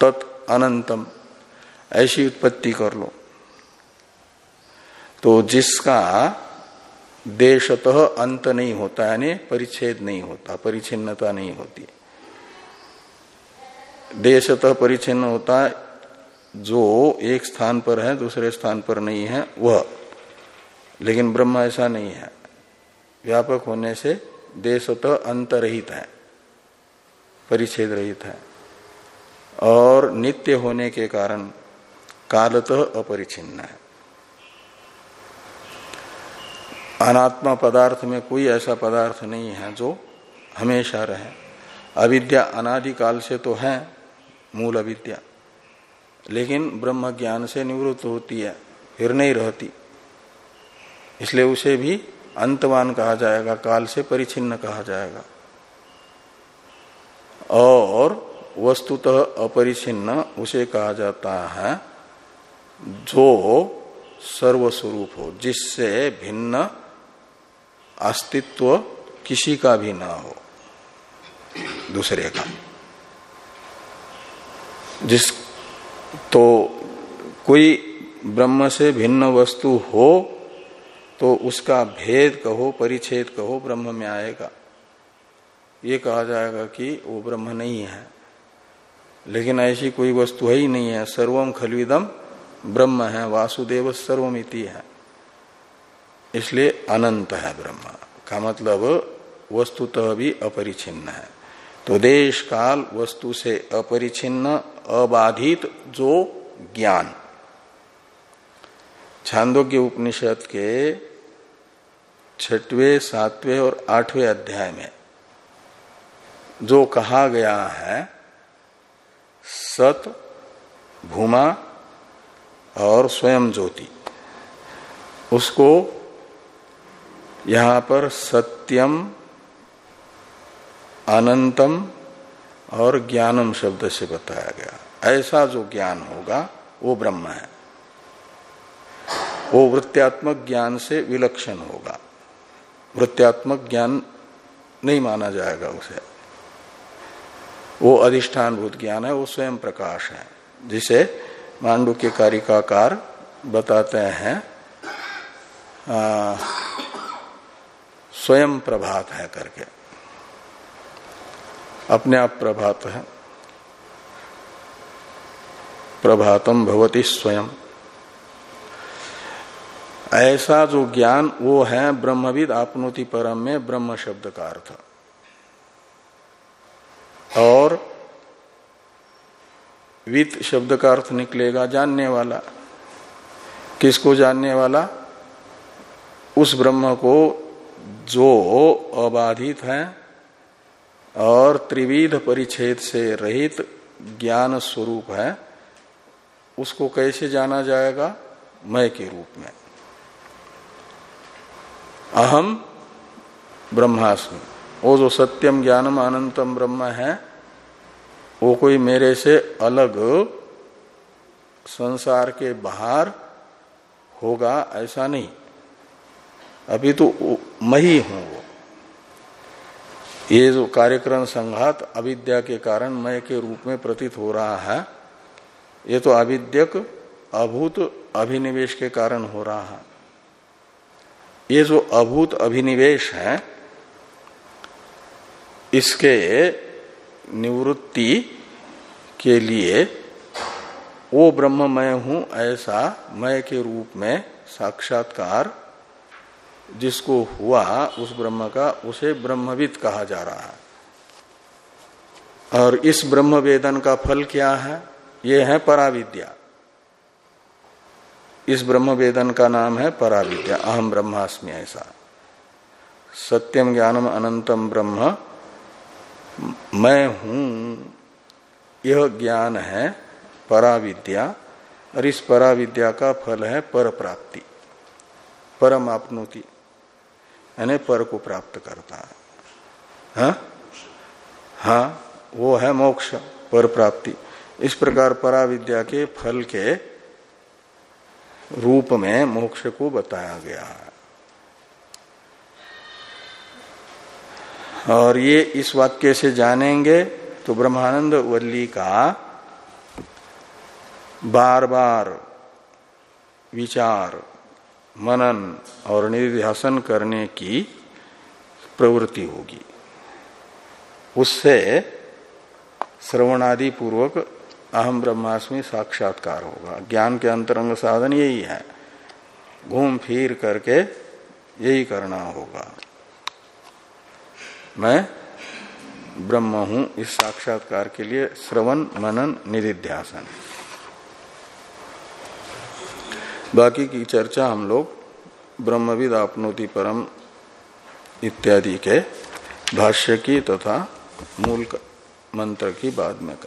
[SPEAKER 1] तत् अनंतम। ऐसी उत्पत्ति कर लो। तो जिसका देशतः अंत नहीं होता, यानी परिच्छेद नहीं होता परिचिन्नता नहीं होती। देशतः परिचिन्न होता जो एक स्थान पर है, दूसरे स्थान पर नहीं है, वह। लेकिन ब्रह्म ऐसा नहीं है। व्यापक होने से देशतः अंत रहित है परिच्छेद रहित है। और नित्य होने के कारण कालतः अपरिचिन्न है। अनात्मा पदार्थ में कोई ऐसा पदार्थ नहीं है जो हमेशा रहे। अविद्या अनादिकाल से तो है मूल अविद्या। लेकिन ब्रह्म ज्ञान से निवृत्त होती है, फिर नहीं रहती। इसलिए उसे भी अंतवान कहा जाएगा, काल से परिचिन्न कहा जाएगा। और वस्तुतः अपरिचिन्न उसे कहा जाता है, जो सर्वस्वरूप हो, जिससे भिन्न अस्तित्व किसी का भी ना हो। दूसरे का। जिस तो कोई ब्रह्म से भिन्न वस्तु हो तो उसका भेद कहो, परिच्छेद कहो, ब्रह्म में आएगा। ये कहा जाएगा कि वो ब्रह्म नहीं है। लेकिन ऐसी कोई वस्तु है ही नहीं है। सर्वम खलविदम ब्रह्म है, वासुदेव सर्वमिति है। इसलिए अनंत है ब्रह्म। का मतलब वस्तुतः भी अपरिचिन्न है। तो देश काल वस्तु से अपरिचिन्न, अबाधित, जो ज्ञान। छांदोग्य उपनिषद के छठवें, सातवें और आठवें अध्याय में जो कहा गया है, सत, भूमा और स्वयं ज्योति, उसको यहाँ पर सत्यम, अनंतम और ज्ञानम शब्द से बताया गया। ऐसा जो ज्ञान होगा, वो ब्रह्म है। वो वृत्त्यात्मक ज्ञान से विलक्षण होगा। वृत्त्यात्मक ज्ञान नहीं माना जाएगा उसे। वो अधिष्ठान भूत ज्ञान है, वो स्वयं प्रकाश है। जिसे मांडू के कारिकाकार बताते हैं स्वयं प्रभात है करके। अपने आप प्रभात है। प्रभातम भवती स्वयं। ऐसा जो ज्ञान वो है, ब्रह्मविद आपनोति परम में ब्रह्म शब्द का अर्थ। और वित शब्द का अर्थ निकलेगा जानने वाला। किसको जानने वाला? उस ब्रह्म को जो अबाधित है और त्रिविध परिच्छेद से रहित ज्ञान स्वरूप है, उसको कैसे जाना जाएगा? मय के रूप में। अहम ब्रह्मास्मि। वो जो सत्यम ज्ञानम अनंतम ब्रह्म है, वो कोई मेरे से अलग संसार के बाहर होगा, ऐसा नहीं। अभी तो मैं ही हूँ वो। ये जो कार्यक्रम संघात अविद्या के कारण मय के रूप में प्रतीत हो रहा है, ये तो अविद्यक अभूत अभिनिवेश के कारण हो रहा है। ये जो अभूत अभिनिवेश है, इसके निवृत्ति के लिए वो ब्रह्म मैं हूँ ऐसा मय के रूप में साक्षात्कार जिसको हुआ उस ब्रह्म का, उसे ब्रह्मविद कहा जा रहा है। और इस ब्रह्म वेदन का फल क्या है? ये है पराविद्या। इस ब्रह्म वेदन का नाम है पराविद्या। अहम ब्रह्मास्मि ऐसा। सत्यम ज्ञानम अनंतम ब्रह्म। मैं हूँ। यह ज्ञान है पराविद्या। और इस पराविद्या का फल है पर प्राप्ति परम आपनोति यानी पर को प्राप्त करता है। हा? हाँ वो है मोक्ष, पर प्राप्ति। इस प्रकार पराविद्या के फल के रूप में मोक्ष को बताया गया है। और ये इस वाक्य से जानेंगे तो ब्रह्मानंद वल्ली का बार बार विचार मनन और निर्ध्यासन करने की प्रवृत्ति होगी। उससे श्रवणादि पूर्वक अहम ब्रह्मास्मि साक्षात्कार होगा। ज्ञान के अंतरंग साधन यही है। घूम फिर करके यही करना होगा। मैं ब्रह्म हूँ, इस साक्षात्कार के लिए श्रवण, मनन, निधिध्यासन। बाकी की चर्चा हम लोग ब्रह्मविद आपनोति परम इत्यादि के भाष्य की तथा मूल मंत्र की बाद में कर